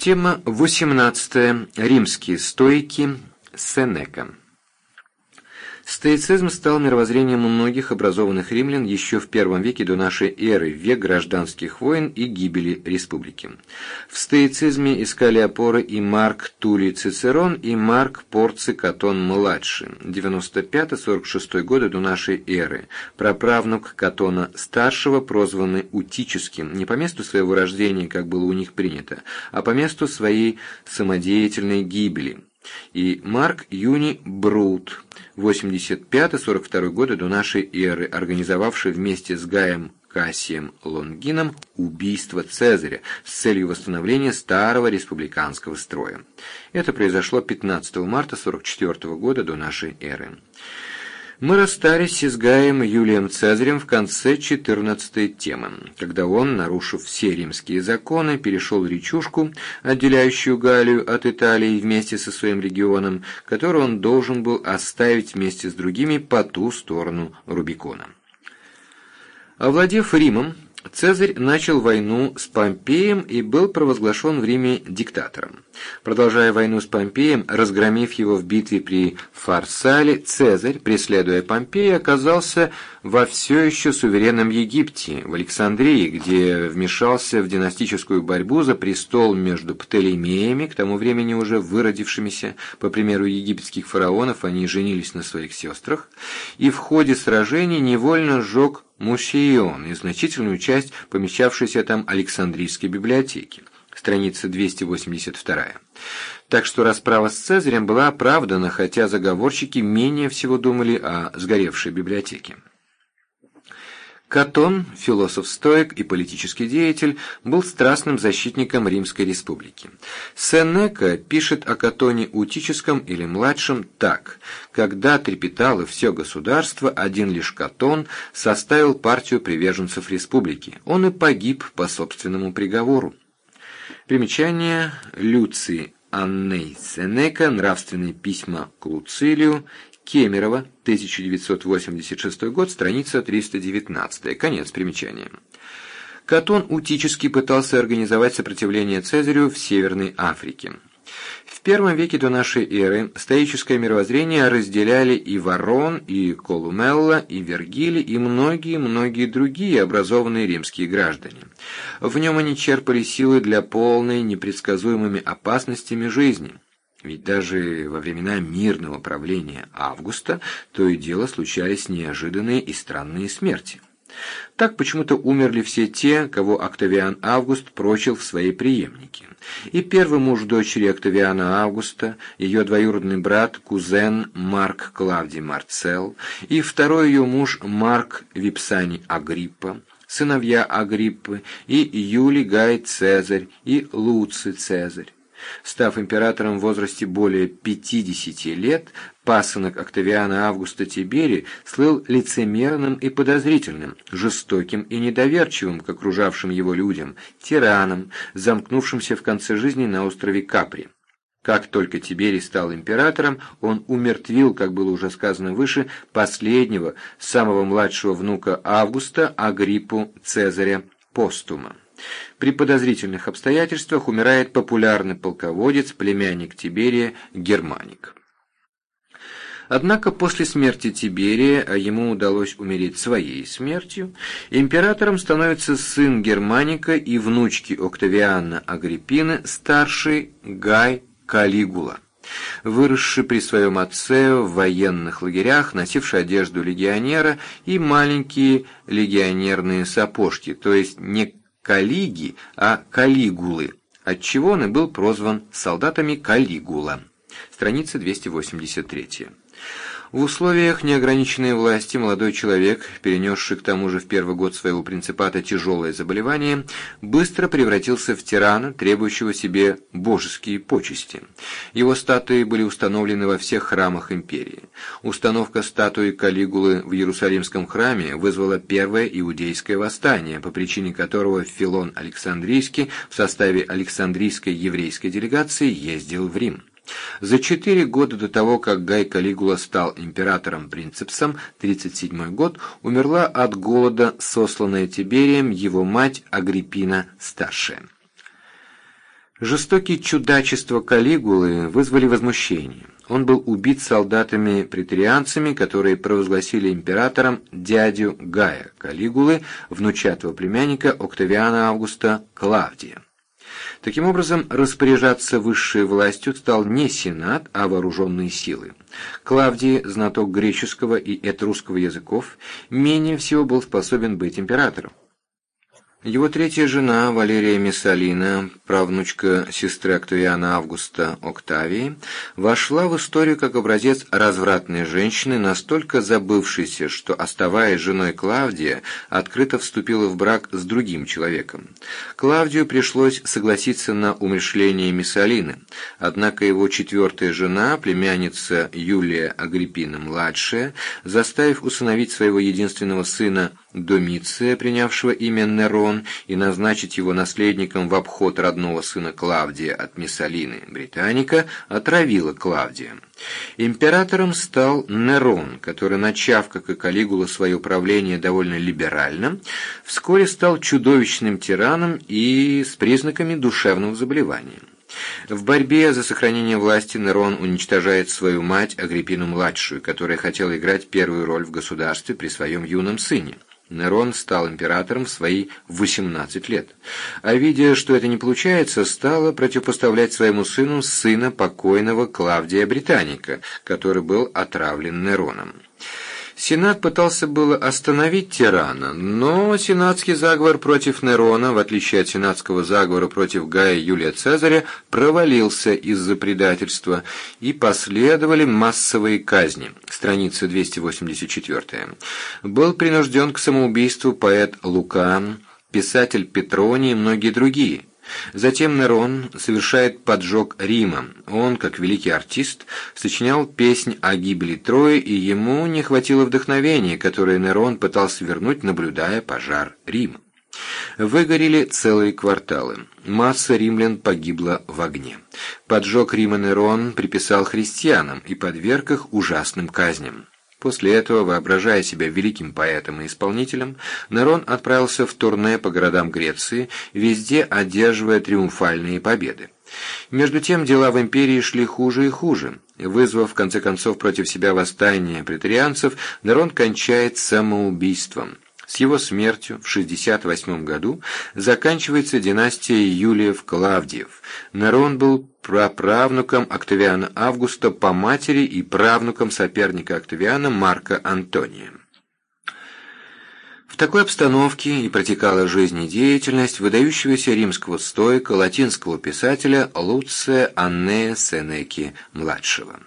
Тема 18. Римские стойки. Сенека. Стоицизм стал мировоззрением многих образованных римлян еще в первом веке до нашей эры, век гражданских войн и гибели республики. В стоицизме искали опоры и Марк Тулий Цицерон, и Марк Порций Катон-младший, 95-46 годы до нашей эры, праправнук Катона-старшего, прозванный Утическим, не по месту своего рождения, как было у них принято, а по месту своей самодеятельной гибели – и Марк Юни Брут, 85-42 годы до нашей эры, организовавший вместе с Гаем Кассием Лонгином убийство Цезаря с целью восстановления старого республиканского строя. Это произошло 15 марта 44 года до нашей эры. Мы расстались с Гаем Юлием Цезарем в конце 14 темы, когда он, нарушив все римские законы, перешел речушку, отделяющую Галлию от Италии вместе со своим регионом, который он должен был оставить вместе с другими по ту сторону Рубикона. Овладев Римом, Цезарь начал войну с Помпеем и был провозглашен в Риме диктатором. Продолжая войну с Помпеем, разгромив его в битве при Фарсале, Цезарь, преследуя Помпея, оказался во все еще суверенном Египте, в Александрии, где вмешался в династическую борьбу за престол между Птолемеями, к тому времени уже выродившимися, по примеру египетских фараонов, они женились на своих сестрах, и в ходе сражений невольно сжег Мусион и значительную часть помещавшейся там Александрийской библиотеки. Страница 282. Так что расправа с Цезарем была оправдана, хотя заговорщики менее всего думали о сгоревшей библиотеке. Катон, философ-стоик и политический деятель, был страстным защитником Римской республики. Сенека пишет о Катоне Утическом или младшем так «Когда трепетало все государство, один лишь Катон составил партию приверженцев республики. Он и погиб по собственному приговору». Примечание Люций Анней Сенека «Нравственные письма к Луцилию», Кемерово, 1986 год, страница 319. Конец примечания. Катон утически пытался организовать сопротивление Цезарю в Северной Африке. В первом веке до нашей эры стоическое мировоззрение разделяли и Ворон, и Колумелла, и Вергилий, и многие-многие другие образованные римские граждане. В нем они черпали силы для полной непредсказуемыми опасностями жизни – ведь даже во времена мирного правления Августа то и дело случались неожиданные и странные смерти. Так почему-то умерли все те, кого Октавиан Август прочил в свои преемники. И первый муж дочери Октавиана Августа, ее двоюродный брат, кузен Марк Клавдий Марцел, и второй ее муж Марк Випсани Агриппа, сыновья Агриппы, и Юлий Гай Цезарь, и Луций Цезарь. Став императором в возрасте более 50 лет, пасынок Октавиана Августа Тибери слыл лицемерным и подозрительным, жестоким и недоверчивым к окружавшим его людям, тираном, замкнувшимся в конце жизни на острове Капри. Как только Тиберий стал императором, он умертвил, как было уже сказано выше, последнего, самого младшего внука Августа, Агриппу Цезаря Постума. При подозрительных обстоятельствах умирает популярный полководец, племянник Тиберия Германик. Однако после смерти Тиберия, а ему удалось умереть своей смертью, императором становится сын Германика и внучки Октавиана Агриппины, старший Гай Калигула выросший при своем отце в военных лагерях, носивший одежду легионера и маленькие легионерные сапожки, то есть не Калиги, а Калигулы, отчего он и был прозван солдатами Калигула. Страница 283. В условиях неограниченной власти молодой человек, перенесший к тому же в первый год своего принципата тяжелое заболевание, быстро превратился в тирана, требующего себе божеские почести. Его статуи были установлены во всех храмах империи. Установка статуи Калигулы в Иерусалимском храме вызвала первое иудейское восстание, по причине которого Филон Александрийский в составе Александрийской еврейской делегации ездил в Рим. За четыре года до того, как Гай Калигула стал императором-принцепсом, 37 год, умерла от голода, сосланная Тиберием, его мать Агриппина-старшая. Жестокие чудачества Калигулы вызвали возмущение. Он был убит солдатами-претерианцами, которые провозгласили императором дядю Гая Калигулы, внучатого племянника Октавиана Августа Клавдия. Таким образом, распоряжаться высшей властью стал не сенат, а вооруженные силы. Клавдий, знаток греческого и этрусского языков, менее всего был способен быть императором. Его третья жена, Валерия Миссалина, правнучка сестры Октавиана Августа Октавии, вошла в историю как образец развратной женщины, настолько забывшейся, что, оставаясь женой Клавдия, открыто вступила в брак с другим человеком. Клавдию пришлось согласиться на умершление Миссалины, однако его четвертая жена, племянница Юлия Агриппина-младшая, заставив усыновить своего единственного сына Домиция, принявшего имя Нерон, и назначить его наследником в обход родного сына Клавдия от Миссалины, британика, отравила Клавдия. Императором стал Нерон, который, начав, как и Калигула, свое правление довольно либерально, вскоре стал чудовищным тираном и с признаками душевного заболевания. В борьбе за сохранение власти Нерон уничтожает свою мать Агриппину-младшую, которая хотела играть первую роль в государстве при своем юном сыне. Нерон стал императором в свои 18 лет, а видя, что это не получается, стала противопоставлять своему сыну сына покойного Клавдия Британика, который был отравлен Нероном. Сенат пытался было остановить тирана, но сенатский заговор против Нерона, в отличие от сенатского заговора против Гая Юлия Цезаря, провалился из-за предательства, и последовали массовые казни. Страница 284. Был принужден к самоубийству поэт Лука, писатель Петроний и многие другие. Затем Нерон совершает поджог Рима. Он, как великий артист, сочинял песнь о гибели Трои, и ему не хватило вдохновения, которое Нерон пытался вернуть, наблюдая пожар Рима. Выгорели целые кварталы. Масса римлян погибла в огне. Поджог Рима Нерон приписал христианам и подверг их ужасным казням. После этого, воображая себя великим поэтом и исполнителем, Нерон отправился в турне по городам Греции, везде одерживая триумфальные победы. Между тем дела в империи шли хуже и хуже. Вызвав в конце концов против себя восстание претарианцев, Нерон кончает самоубийством. С его смертью в 68 году заканчивается династия Юлиев-Клавдиев. Нерон был праправнуком Октавиана Августа по матери и правнуком соперника Октавиана Марка Антония. В такой обстановке и протекала жизнь и деятельность выдающегося римского стоика, латинского писателя Луция Аннея Сенеки-младшего.